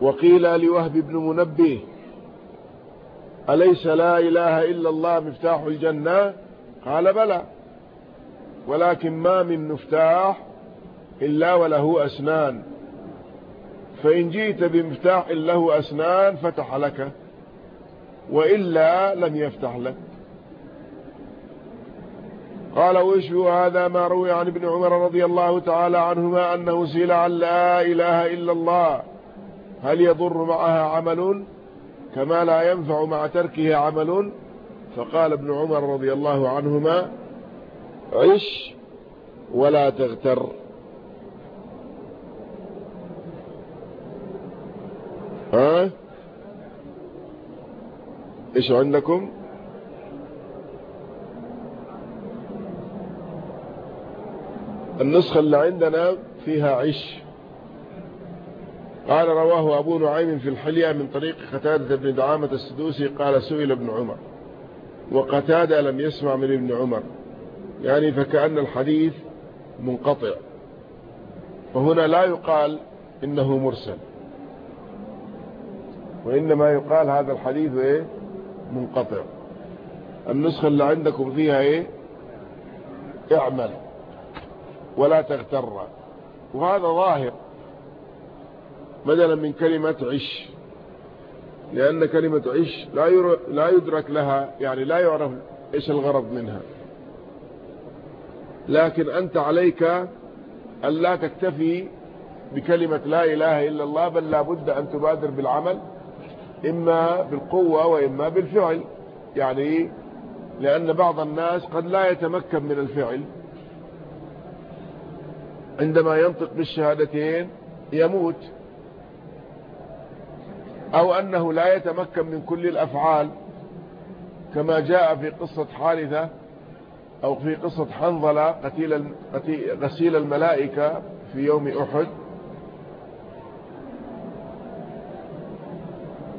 وقيل لوهب بن منبه أليس لا إله إلا الله مفتاح الجنة؟ قال بلى. ولكن ما من مفتاح إلا وله أسنان. فإن جئت بمفتاح له أسنان فتح لك وإلا لم يفتح لك. قال وشو هذا ما روي عن ابن عمر رضي الله تعالى عنهما أنه سئل عن لا إله إلا الله هل يضر معها عمل؟ كما لا ينفع مع تركه عمل. فقال ابن عمر رضي الله عنهما عش ولا تغتر. ها؟ إيش عندكم؟ النسخة اللي عندنا فيها عش. قال رواه أبو نعيم في الحلية من طريق قتادة بن دعامة السدوسي قال سئل ابن عمر. وقتادة لم يسمع من ابن عمر يعني فكأن الحديث منقطع. وهنا لا يقال إنه مرسل وإنما يقال هذا الحديث إيه؟ منقطع. النسخة اللي عندكم فيها إيه؟ اعمل ولا تغتر. وهذا ظاهر بدلا من كلمة عش. لأن كلمة عش لا لا يدرك لها يعني لا يعرف إيش الغرض منها. لكن أنت عليك أن لا تكتفي بكلمة لا إله إلا الله بل لابد أن تبادر بالعمل إما بالقوة وإما بالفعل. يعني لأن بعض الناس قد لا يتمكن من الفعل. عندما ينطق بالشهادتين يموت. أو أنه لا يتمكن من كل الأفعال كما جاء في قصة حارثة أو في قصة حنظلة قتيل غسيل الملائكة في يوم أحد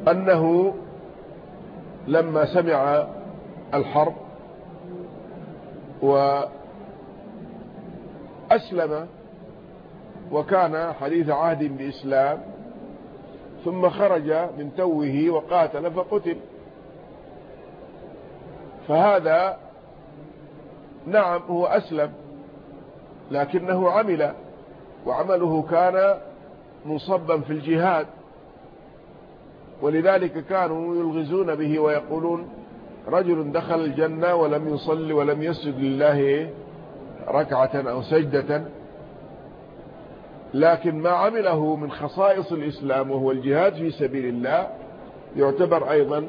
أنه لما سمع الحرب وأسلم وكان حديث عهد بإسلام ثم خرج من توه وقاتل فقتل. فهذا نعم هو أسلم لكنه عمل وعمله كان منصبا في الجهاد. ولذلك كانوا يلغزون به ويقولون رجل دخل الجنة ولم يصلي ولم يسجد لله ركعة أو سجدة. لكن ما عمله من خصائص الإسلام وهو الجهاد في سبيل الله يعتبر أيضا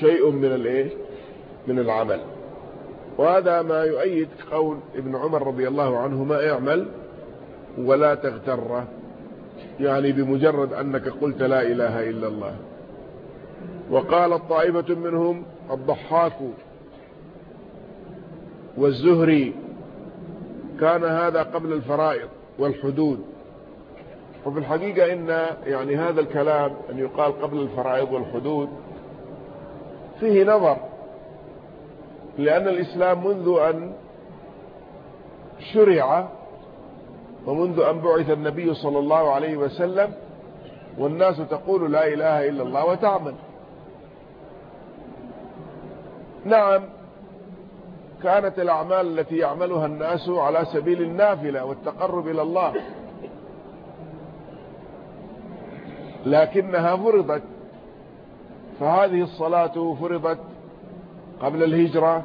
شيء من الإيه؟ من العمل. وهذا ما يؤيد قول ابن عمر رضي الله عنهما اعمل ولا تغتر. يعني بمجرد أنك قلت لا إله إلا الله. وقال الطائفة منهم الضحاك والزهري كان هذا قبل الفرائض. والحدود. وفي الحقيقة إن يعني هذا الكلام أن يقال قبل الفرائض والحدود فيه نظر لأن الإسلام منذ أن شرع ومنذ أن بعث النبي صلى الله عليه وسلم والناس تقول لا إله إلا الله وتعمل. نعم كانت الأعمال التي يعملها الناس على سبيل النافلة والتقرب إلى الله. لكنها فرضت فهذه الصلاة فرضت قبل الهجرة.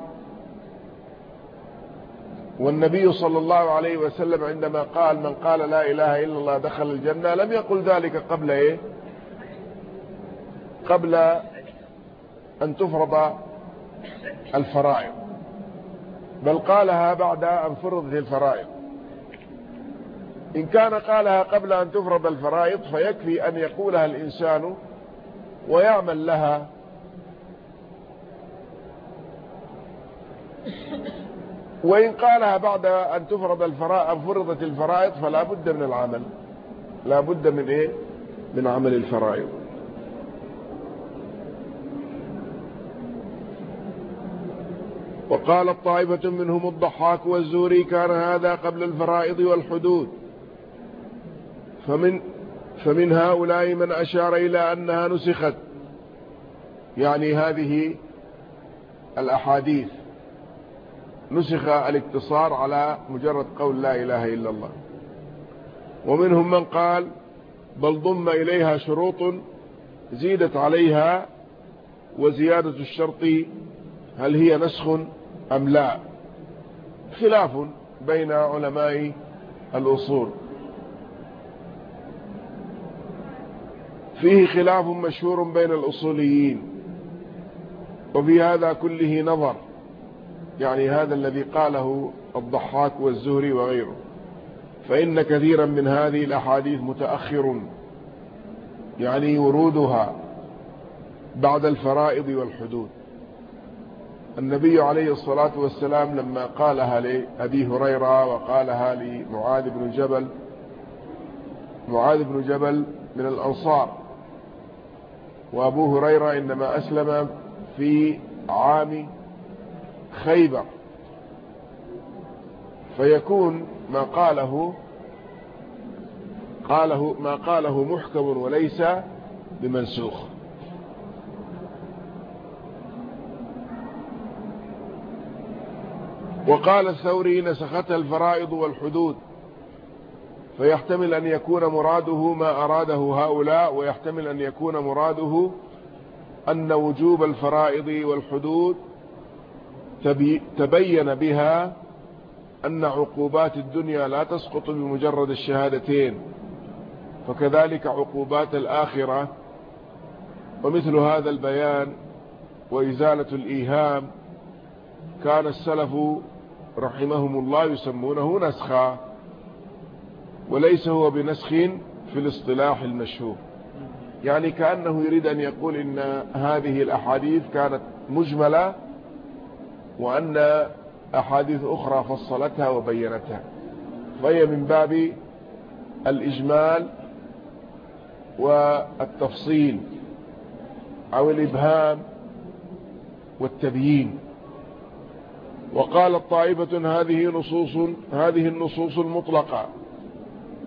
والنبي صلى الله عليه وسلم عندما قال من قال لا إله إلا الله دخل الجنة لم يقل ذلك قبل إيه؟ قبل أن تفرض الفرائض. بل قالها بعد أن فرضت الفرائض. إن كان قالها قبل أن تفرض الفرائض فيكفي أن يقولها الإنسان ويعمل لها. وإن قالها بعد أن تفرض الفرائض فرضت الفرائض فلا بد من العمل. لا بد من إيه؟ من عمل الفرائض. وقالت طائفة منهم الضحاك والزوري كان هذا قبل الفرائض والحدود. فمن فمن هؤلاء من أشار إلى أنها نسخت. يعني هذه الأحاديث. نسخ الاقتصار على مجرد قول لا إله إلا الله. ومنهم من قال بل ضم إليها شروط زيدت عليها وزيادة الشرط هل هي نسخ أم لا؟ خلاف بين علماء الأصول. فيه خلاف مشهور بين الأصوليين وفي هذا كله نظر يعني هذا الذي قاله الضحاك والزهري وغيره. فإن كثيرا من هذه الأحاديث متأخر يعني ورودها بعد الفرائض والحدود. النبي عليه الصلاة والسلام لما قالها لأبي هريرة وقالها لمعاذ بن جبل معاذ بن جبل من الأنصار وأبو هريرة إنما أسلم في عام خيبر. فيكون ما قاله قاله ما قاله محكم وليس بمنسوخ. وقال الثوري نسختها الفرائض والحدود فيحتمل أن يكون مراده ما أراده هؤلاء ويحتمل أن يكون مراده أن وجوب الفرائض والحدود تبين بها أن عقوبات الدنيا لا تسقط بمجرد الشهادتين فكذلك عقوبات الآخرة ومثل هذا البيان وإزالة الإيهام كان السلف رحمهم الله يسمونه نسخا وليس هو بنسخ في الاصطلاح المشهور. يعني كأنه يريد أن يقول إن هذه الأحاديث كانت مجملة وأن أحاديث أخرى فصلتها وبينتها. فهي من باب الإجمال والتفصيل أو الإبهام والتبيين. وقالت طائفة هذه نصوص هذه النصوص المطلقة.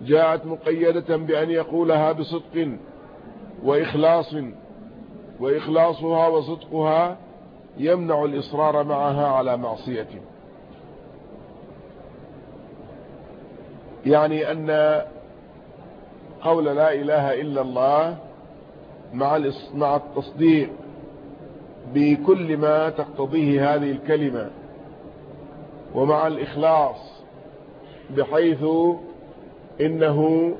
جاءت مقيدة بأن يقولها بصدق وإخلاص وإخلاصها وصدقها يمنع الإصرار معها على معصية. يعني أن قول لا إله إلا الله مع مع التصديق بكل ما تقتضيه هذه الكلمة ومع الإخلاص بحيث إنه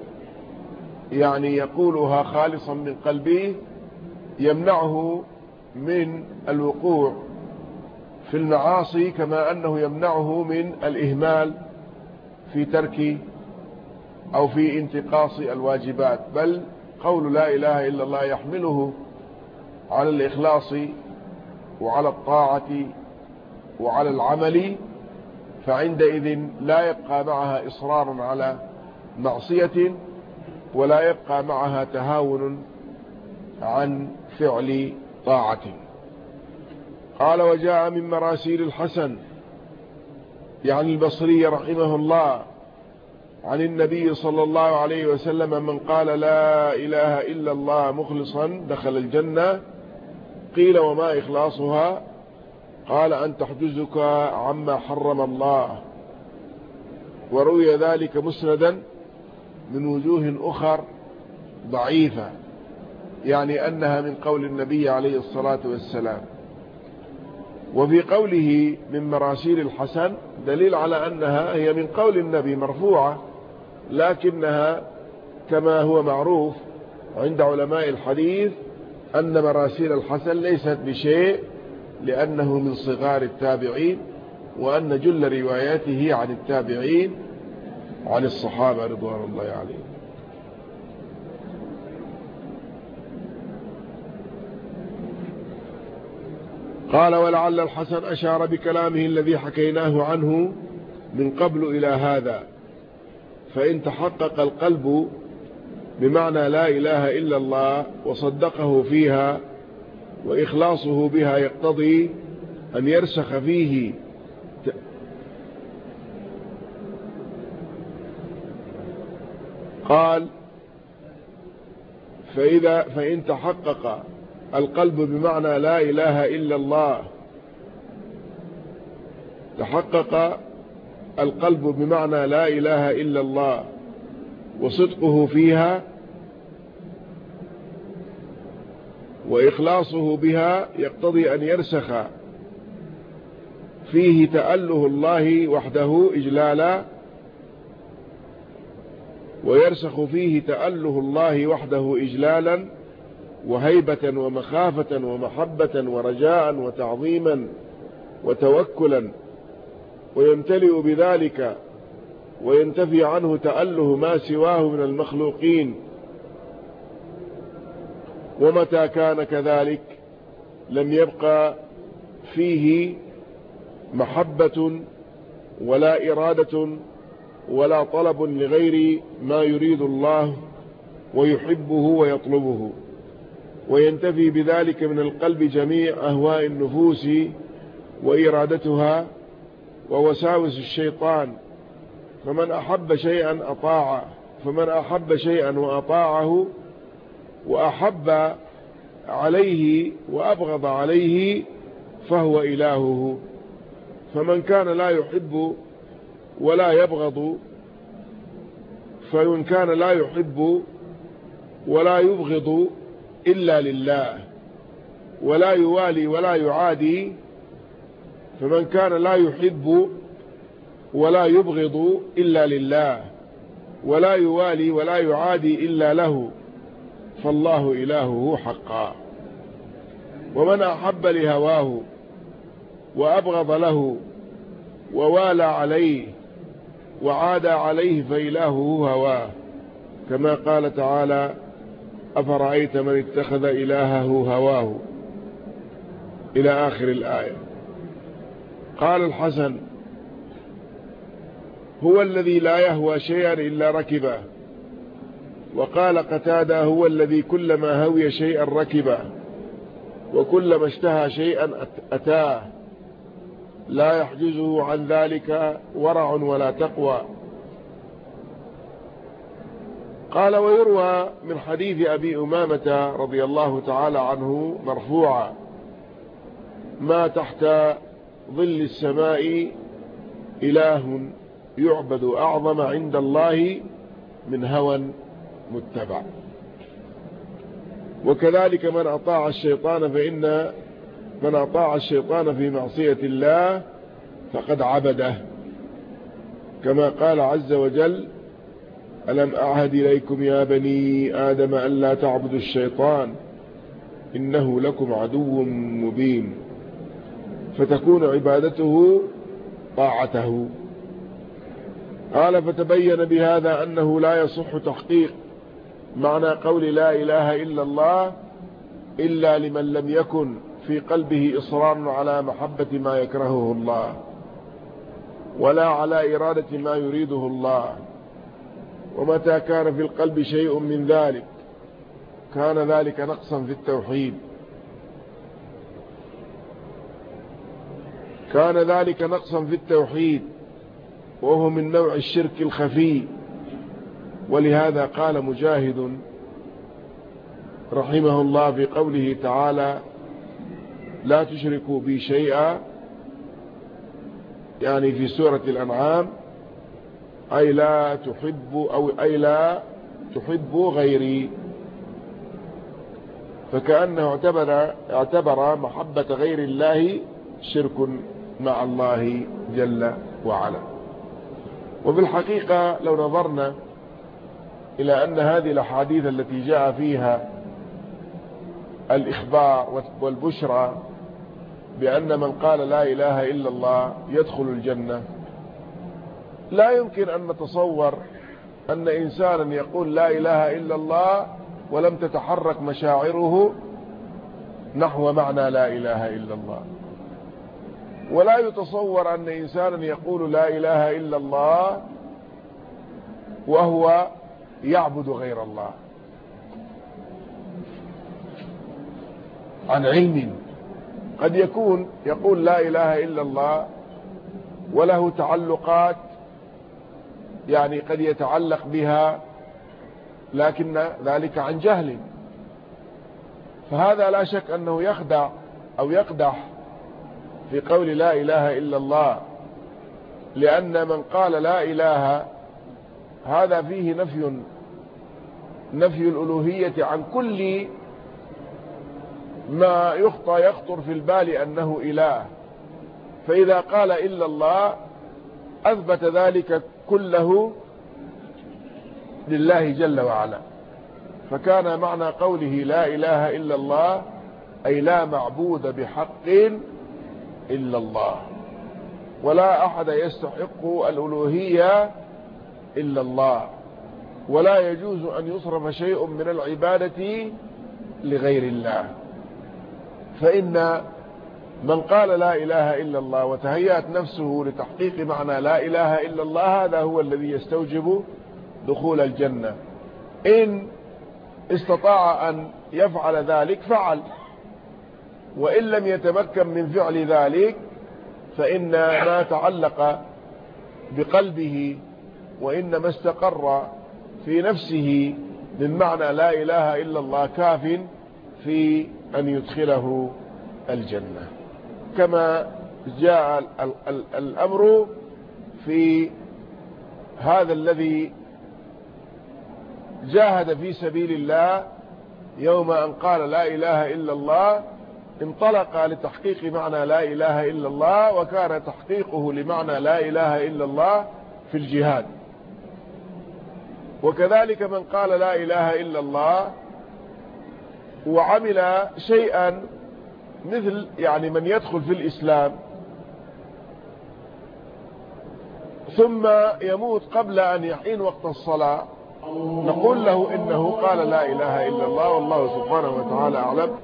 يعني يقولها خالصا من قلبه يمنعه من الوقوع في المعاصي كما أنه يمنعه من الإهمال في ترك أو في انتقاص الواجبات. بل قول لا إله إلا الله يحمله على الإخلاص وعلى الطاعة وعلى العمل فعندئذ لا يبقى معها إصرار على معصية ولا يبقى معها تهاون عن فعل طاعة. قال وجاء من مراسيل الحسن يعني البصري رحمه الله عن النبي صلى الله عليه وسلم من قال لا إله إلا الله مخلصا دخل الجنة قيل وما إخلاصها؟ قال أن تحجزك عما حرم الله. وروي ذلك مسندا من وجوه أخر ضعيفة يعني أنها من قول النبي عليه الصلاة والسلام. وفي قوله من مراسيل الحسن دليل على أنها هي من قول النبي مرفوعة لكنها كما هو معروف عند علماء الحديث أن مراسيل الحسن ليست بشيء لأنه من صغار التابعين وأن جل رواياته عن التابعين عن الصحابة رضوان الله عليهم. قال ولعل الحسن أشار بكلامه الذي حكيناه عنه من قبل إلى هذا فإن تحقق القلب بمعنى لا إله إلا الله وصدقه فيها وإخلاصه بها يقتضي أن يرسخ فيه قال فإذا فإن تحقق القلب بمعنى لا إله إلا الله تحقق القلب بمعنى لا إله إلا الله وصدقه فيها وإخلاصه بها يقتضي أن يرسخ فيه تأله الله وحده إجلالا ويرسخ فيه تأله الله وحده إجلالا وهيبة ومخافة ومحبة ورجاء وتعظيما وتوكلا ويمتلئ بذلك وينتفي عنه تأله ما سواه من المخلوقين ومتى كان كذلك؟ لم يبقى فيه محبة ولا إرادة ولا طلب لغير ما يريد الله ويحبه ويطلبه. وينتفي بذلك من القلب جميع أهواء النفوس وإرادتها ووساوس الشيطان. فمن أحب شيئا أطاع فمن أحب شيئا وأطاعه وأحب عليه وأبغض عليه فهو إلهه. فمن كان لا يحب ولا يبغض فمن كان لا يحب ولا يبغض إلا لله ولا يوالي ولا يعادي فمن كان لا يحب ولا يبغض إلا لله ولا يوالي ولا يعادي إلا له. فالله إلهه حقا. ومن أحب لهواه وأبغض له ووالى عليه وعاد عليه فإلهه هواه. كما قال تعالى أفرأيت من اتخذ إلهه هواه؟ إلى آخر الآية. قال الحسن هو الذي لا يهوى شيئا إلا ركبه. وقال قتادة هو الذي كلما هوي شيئا ركبه وكلما اشتهى شيئا أتاه. لا يحجزه عن ذلك ورع ولا تقوى. قال ويروى من حديث أبي أمامة رضي الله تعالى عنه مرفوعا ما تحت ظل السماء إله يعبد أعظم عند الله من هوى متبع. وكذلك من أطاع الشيطان فإن من أطاع الشيطان في معصية الله فقد عبده. كما قال عز وجل ألم أعهد إليكم يا بني آدم أن لا تعبدوا الشيطان؟ إنه لكم عدو مبين. فتكون عبادته طاعته. قال فتبين بهذا أنه لا يصح تحقيق معنى قول لا إله إلا الله إلا لمن لم يكن في قلبه إصرار على محبة ما يكرهه الله ولا على إرادة ما يريده الله ومتى كان في القلب شيء من ذلك كان ذلك نقصا في التوحيد كان ذلك نقصا في التوحيد وهو من نوع الشرك الخفي ولهذا قال مجاهد رحمه الله في قوله تعالى لا تشركوا بي شيئا. يعني في سورة الأنعام أي لا تحب أو أي لا تحب غيري. فكأنه اعتبر, اعتبر محبة غير الله شرك مع الله جل وعلا. وبالحقيقة لو نظرنا إلى أن هذه الأحاديث التي جاء فيها الإخبار والبشرى بأن من قال لا إله إلا الله يدخل الجنة. لا يمكن أن نتصور أن إنسانا يقول لا إله إلا الله ولم تتحرك مشاعره نحو معنى لا إله إلا الله. ولا يتصور أن إنسانا يقول لا إله إلا الله وهو يعبد غير الله. عن علم قد يكون يقول لا إله إلا الله وله تعلقات يعني قد يتعلق بها لكن ذلك عن جهل. فهذا لا شك أنه يخدع أو يقدح في قول لا إله إلا الله لأن من قال لا إله هذا فيه نفي نفي الألوهية عن كل ما يخطى يخطر في البال أنه إله. فإذا قال إلا الله أثبت ذلك كله لله جل وعلا. فكان معنى قوله لا إله إلا الله أي لا معبود بحق إلا الله. ولا أحد يستحق الألوهية إلا الله. ولا يجوز أن يصرف شيء من العبادة لغير الله. فإن من قال لا إله إلا الله وتهيأت نفسه لتحقيق معنى لا إله إلا الله هذا هو الذي يستوجب دخول الجنة. إن استطاع أن يفعل ذلك فعل. وإن لم يتمكن من فعل ذلك فإن ما تعلق بقلبه وإنما استقر في نفسه من معنى لا إله إلا الله كاف في أن يدخله الجنة. كما جاء الأمر في هذا الذي جاهد في سبيل الله يوم أن قال لا إله إلا الله انطلق لتحقيق معنى لا إله إلا الله وكان تحقيقه لمعنى لا إله إلا الله في الجهاد. وكذلك من قال لا إله إلا الله وعمل شيئا مثل يعني من يدخل في الإسلام ثم يموت قبل أن يحين وقت الصلاة نقول له إنه قال لا إله إلا الله والله سبحانه وتعالى أعلم.